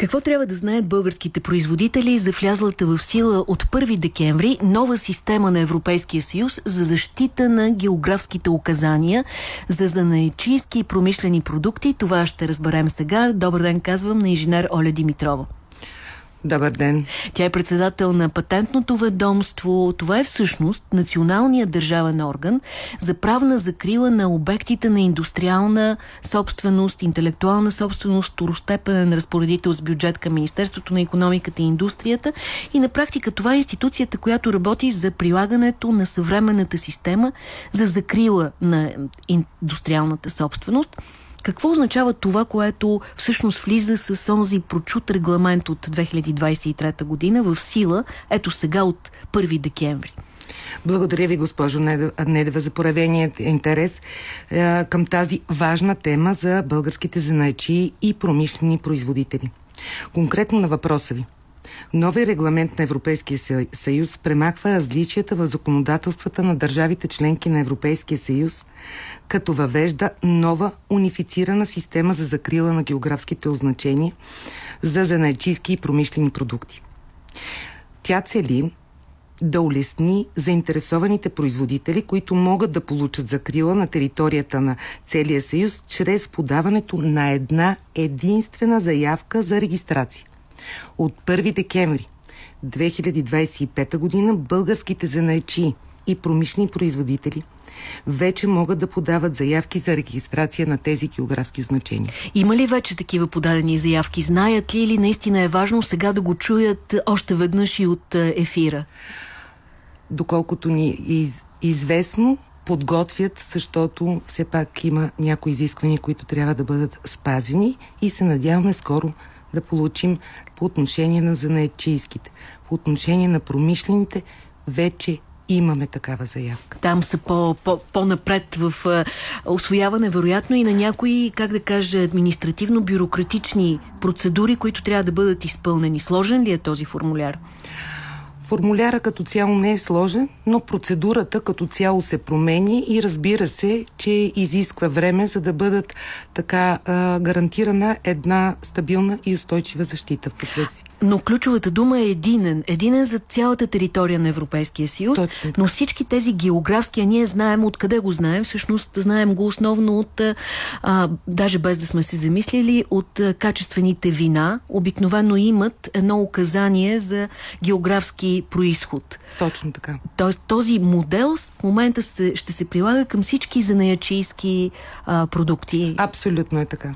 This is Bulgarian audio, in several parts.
Какво трябва да знаят българските производители за влязлата в сила от 1 декември нова система на Европейския съюз за защита на географските указания за занаечийски и промишлени продукти? Това ще разберем сега. Добър ден, казвам на инженер Оля Димитрова. Добър ден. Тя е председател на патентното ведомство. Това е всъщност националният държавен орган за правна закрила на обектите на индустриална собственост, интелектуална собственост, второстепенен разпоредител с бюджет към Министерството на економиката и индустрията. И на практика това е институцията, която работи за прилагането на съвременната система за закрила на индустриалната собственост какво означава това, което всъщност влиза с онзи прочут регламент от 2023 година в сила, ето сега от 1 декември? Благодаря ви, госпожо Недева, за проявения интерес е, към тази важна тема за българските занаечи и промишлени производители. Конкретно на въпроса ви. Новия регламент на Европейския съюз премахва различията в законодателствата на държавите членки на Европейския съюз, като въвежда нова унифицирана система за закрила на географските означения за занайчийски и промишлени продукти. Тя цели да улесни заинтересованите производители, които могат да получат закрила на територията на целия съюз чрез подаването на една единствена заявка за регистрация. От 1 декември 2025 година българските занаечи и промишлени производители вече могат да подават заявки за регистрация на тези географски значения. Има ли вече такива подадени заявки? Знаят ли или наистина е важно сега да го чуят още веднъж и от е, ефира? Доколкото ни е из, известно, подготвят, защото все пак има някои изисквания, които трябва да бъдат спазени и се надяваме скоро да получим по отношение на занаечийските. По отношение на промишлените вече имаме такава заявка. Там са по-напред -по -по в а, освояване, вероятно и на някои, как да кажа, административно-бюрократични процедури, които трябва да бъдат изпълнени. Сложен ли е този формуляр? Формуляра като цяло не е сложен, но процедурата като цяло се промени и разбира се, че изисква време, за да бъдат така а, гарантирана една стабилна и устойчива защита в последствие. Но ключовата дума е единен. Единен за цялата територия на Европейския съюз. Точно. Но всички тези географски, а ние знаем откъде го знаем. Всъщност знаем го основно от, а, даже без да сме се замислили, от а, качествените вина. Обикновено имат едно указание за географски происход. Точно така. Тоест този модел в момента се, ще се прилага към всички занаячийски а, продукти. Абсолютно е така.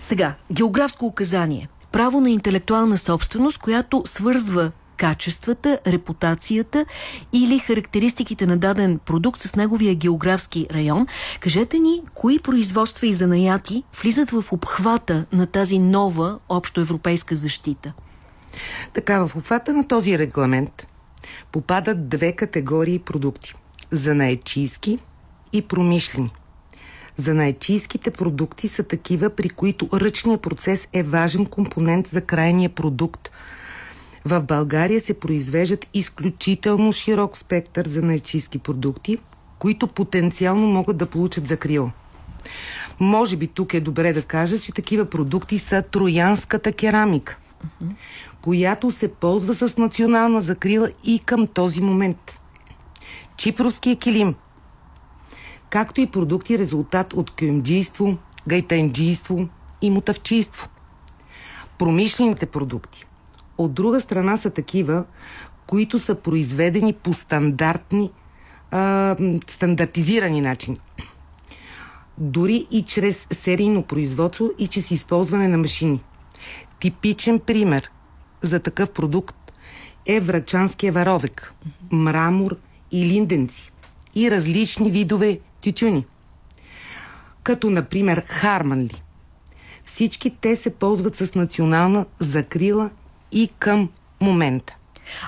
Сега, географско указание право на интелектуална собственост, която свързва качествата, репутацията или характеристиките на даден продукт с неговия географски район. Кажете ни, кои производства и занаяти влизат в обхвата на тази нова общоевропейска защита? Така, в обхвата на този регламент попадат две категории продукти – занаечийски и промишлени. Занаечийските продукти са такива, при които ръчният процес е важен компонент за крайния продукт. В България се произвеждат изключително широк спектър за наечийски продукти, които потенциално могат да получат закрила. Може би тук е добре да кажа, че такива продукти са троянската керамика, която се ползва с национална закрила и към този момент. Чипровския килим – както и продукти резултат от кюмджийство, гайтенджийство и мутавчийство. Промишлените продукти от друга страна са такива, които са произведени по стандартни, а, стандартизирани начини. Дори и чрез серийно производство и чрез използване на машини. Типичен пример за такъв продукт е врачанския варовек, мрамор и линденци и различни видове тютюни, като например Харманли. Всички те се ползват с национална закрила и към момента.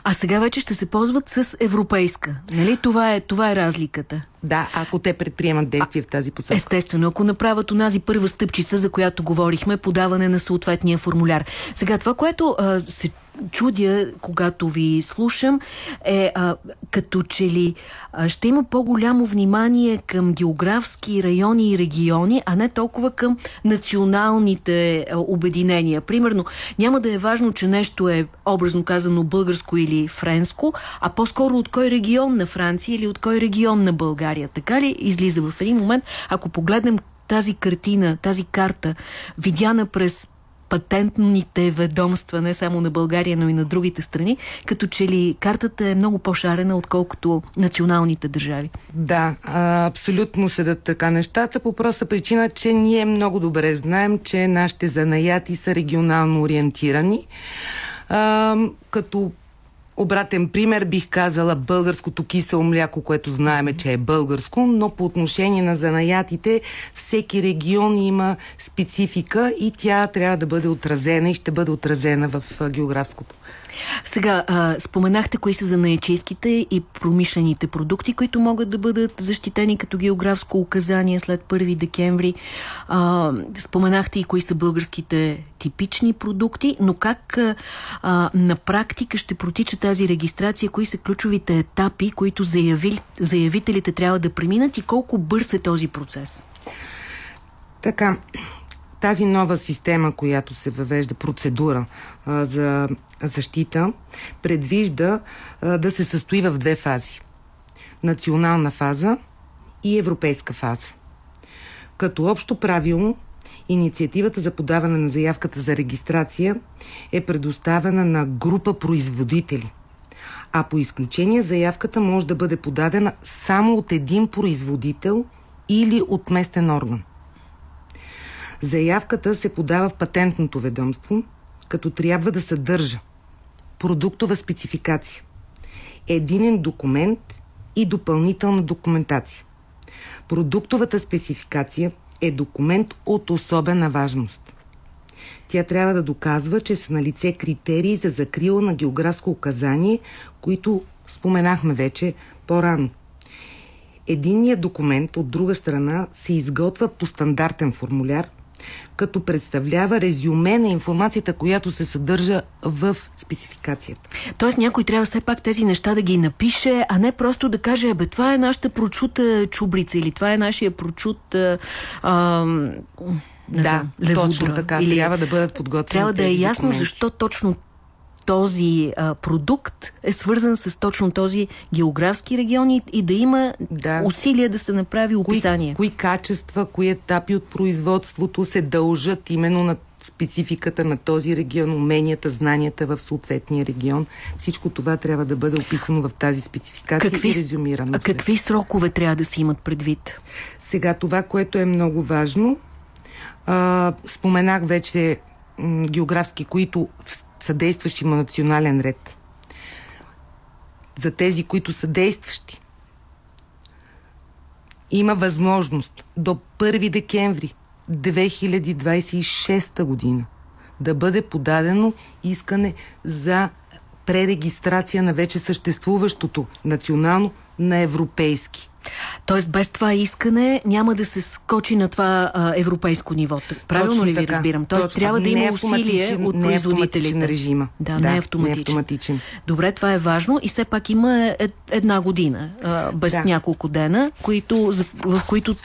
А сега вече ще се ползват с европейска. Нали? Това е, това е разликата. Да, ако те предприемат действия а, в тази посока. Естествено, ако направят онази първа стъпчица, за която говорихме, подаване на съответния формуляр. Сега това, което а, се чудя, когато ви слушам, е а, като че ли а, ще има по-голямо внимание към географски райони и региони, а не толкова към националните а, обединения. Примерно, няма да е важно, че нещо е образно казано българско или френско, а по-скоро от кой регион на Франция или от кой регион на България. Така ли излиза в един момент, ако погледнем тази картина, тази карта, видяна през патентните ведомства, не само на България, но и на другите страни, като че ли картата е много по-шарена, отколкото националните държави. Да, абсолютно седат така нещата, по проста причина, че ние много добре знаем, че нашите занаяти са регионално ориентирани. Като обратен пример бих казала българското кисело мляко, което знаеме, че е българско, но по отношение на занаятите всеки регион има специфика и тя трябва да бъде отразена и ще бъде отразена в географското сега, а, споменахте кои са занаячийските и промишлените продукти, които могат да бъдат защитени като географско указание след 1 декември. А, споменахте и кои са българските типични продукти, но как а, на практика ще протича тази регистрация, кои са ключовите етапи, които заяви, заявителите трябва да преминат и колко бърз е този процес? Така, тази нова система, която се въвежда, процедура а, за защита, предвижда а, да се състои в две фази. Национална фаза и европейска фаза. Като общо правило, инициативата за подаване на заявката за регистрация е предоставена на група производители. А по изключение заявката може да бъде подадена само от един производител или от местен орган. Заявката се подава в патентното ведомство, като трябва да съдържа продуктова спецификация, единен документ и допълнителна документация. Продуктовата спецификация е документ от особена важност. Тя трябва да доказва, че са на лице критерии за закрила на географско указание, които споменахме вече по-рано. Единният документ от друга страна се изготвя по стандартен формуляр – като представлява резюме на информацията, която се съдържа в спецификацията. Тоест някой трябва все пак тези неща да ги напише, а не просто да каже, бе, това е нашата прочута чубрица или това е нашия прочут... А, не да, знам, точно така. Или... Трябва да бъдат подготвени Трябва да е ясно документи. защо точно този а, продукт е свързан с точно този географски регион и, и да има да. усилия да се направи описание. Кои, кои качества, кои етапи от производството се дължат именно на спецификата на този регион, уменията, знанията в съответния регион. Всичко това трябва да бъде описано в тази спецификация какви, и резюмирано. А какви срокове трябва да се имат предвид? Сега това, което е много важно, а, споменах вече географски, които съдействащи на национален ред. За тези, които са действащи, има възможност до 1 декември 2026 година да бъде подадено искане за пререгистрация на вече съществуващото национално на европейски. Тоест без това искане няма да се скочи на това а, европейско ниво. Правилно Точно ли ви така. разбирам? Тоест Точно. трябва да има е усилие от не е производителите. Не режима. Да, да, не е автоматичен. Не е автоматичен. Добре, това е важно и все пак има една година а, без да. няколко дена, които, в които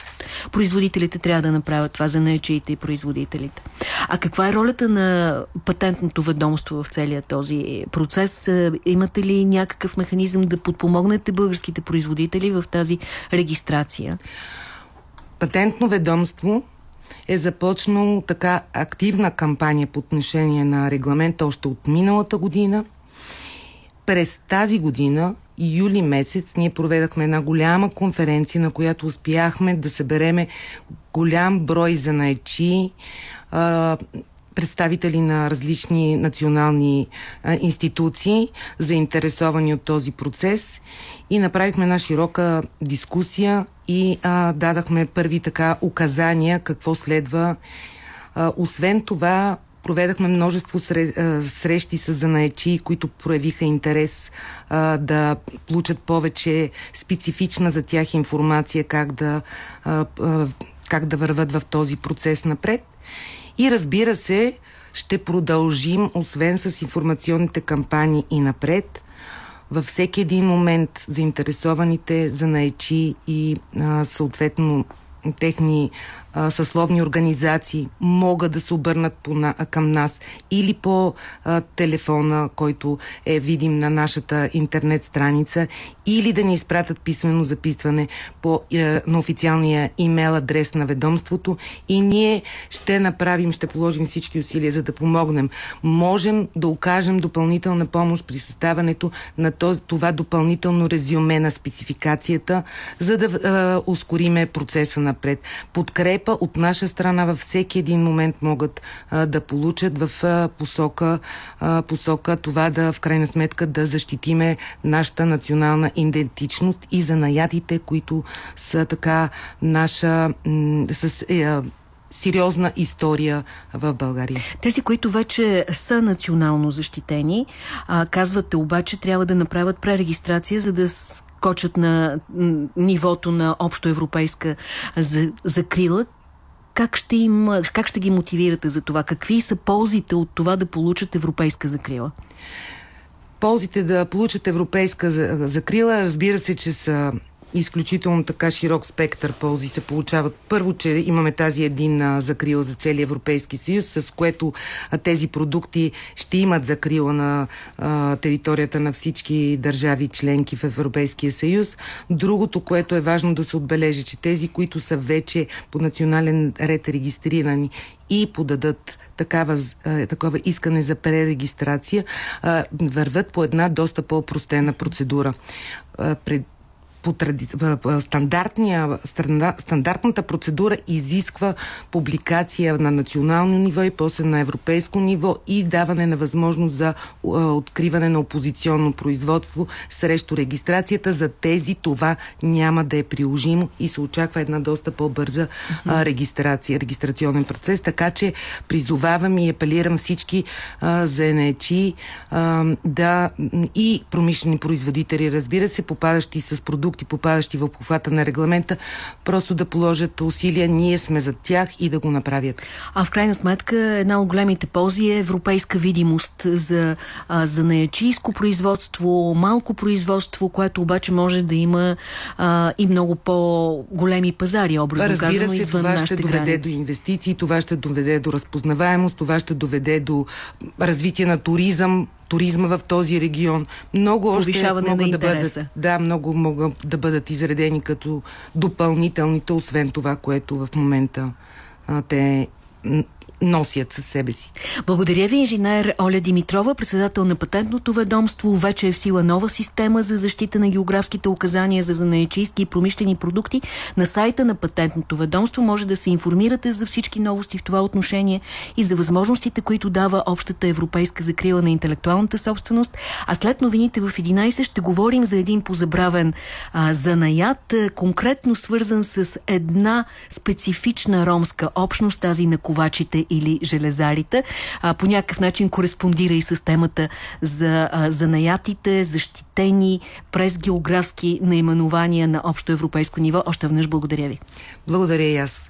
производителите трябва да направят това за наечиите и производителите. А каква е ролята на патентното ведомство в целия този процес? Имате ли някакъв механизъм да подпомогнете българските производители в тази регистрация? Патентно ведомство е започнало така активна кампания по отношение на регламента още от миналата година. През тази година, юли месец, ние проведахме една голяма конференция, на която успяхме да събереме голям брой занаечи, представители на различни национални а, институции, заинтересовани от този процес и направихме една широка дискусия и а, дадахме първи така указания какво следва. А, освен това, проведахме множество срещи с занаечи, които проявиха интерес а, да получат повече специфична за тях информация как да, а, а, как да върват в този процес напред. И разбира се, ще продължим, освен с информационните кампании и напред, във всеки един момент заинтересованите занаечи и а, съответно техни а, съсловни организации могат да се обърнат по, на, към нас или по а, телефона, който е видим на нашата интернет страница, или да ни изпратят писмено записване по, а, на официалния имейл адрес на ведомството и ние ще направим, ще положим всички усилия за да помогнем. Можем да окажем допълнителна помощ при съставането на този, това допълнително резюме на спецификацията, за да а, ускориме процеса напред. Подкреп подкрепа от наша страна във всеки един момент могат а, да получат в а, посока, а, посока това да в крайна сметка да защитиме нашата национална идентичност и занаятите, които са така наша с е, сериозна история в България. Тези, които вече са национално защитени, а, казвате обаче, трябва да направят пререгистрация, за да скочат на нивото на общоевропейска закрила. Как ще, им, как ще ги мотивирате за това? Какви са ползите от това да получат европейска закрила? Ползите да получат европейска закрила, разбира се, че са изключително така широк спектър ползи се получават. Първо, че имаме тази един закрила за целия Европейски съюз, с което тези продукти ще имат закрила на а, територията на всички държави членки в Европейския съюз. Другото, което е важно да се отбележи, че тези, които са вече по национален ред регистрирани и подадат такава, такова искане за пререгистрация, върват по една доста по-простена процедура. Пред по тради... стандартния, стандартната процедура изисква публикация на национално ниво и после на европейско ниво и даване на възможност за откриване на опозиционно производство срещу регистрацията. За тези това няма да е приложимо и се очаква една доста по-бърза регистрация, регистрационен процес. Така че призовавам и апелирам всички а, заенечи а, да и промишлени производители, разбира се, попадащи с продукти продукти, попадащи в обхвата на регламента, просто да положат усилия, ние сме за тях и да го направят. А в крайна сметка една от големите ползи е европейска видимост за, а, за наячийско производство, малко производство, което обаче може да има а, и много по-големи пазари, образно Разбира казано, се, извън това ще доведе граници. до инвестиции, това ще доведе до разпознаваемост, това ще доведе до развитие на туризъм, туризма в този регион. Много Повишаване още могат да бъдат, да, много могат да бъдат изредени като допълнителните, освен това, което в момента а, те носят със себе си. Благодаря ви, инженер Оля Димитрова, председател на патентното ведомство. Вече е в сила нова система за защита на географските указания за занаячийски и промишлени продукти. На сайта на патентното ведомство може да се информирате за всички новости в това отношение и за възможностите, които дава общата европейска закрила на интелектуалната собственост. А след новините в 11 ще говорим за един позабравен а, занаят, конкретно свързан с една специфична ромска общност, тази на ковачите или железарите. А, по някакъв начин кореспондира и с темата за занаятите, защитени през географски наименования на общо европейско ниво. Още веднъж благодаря ви. Благодаря и аз.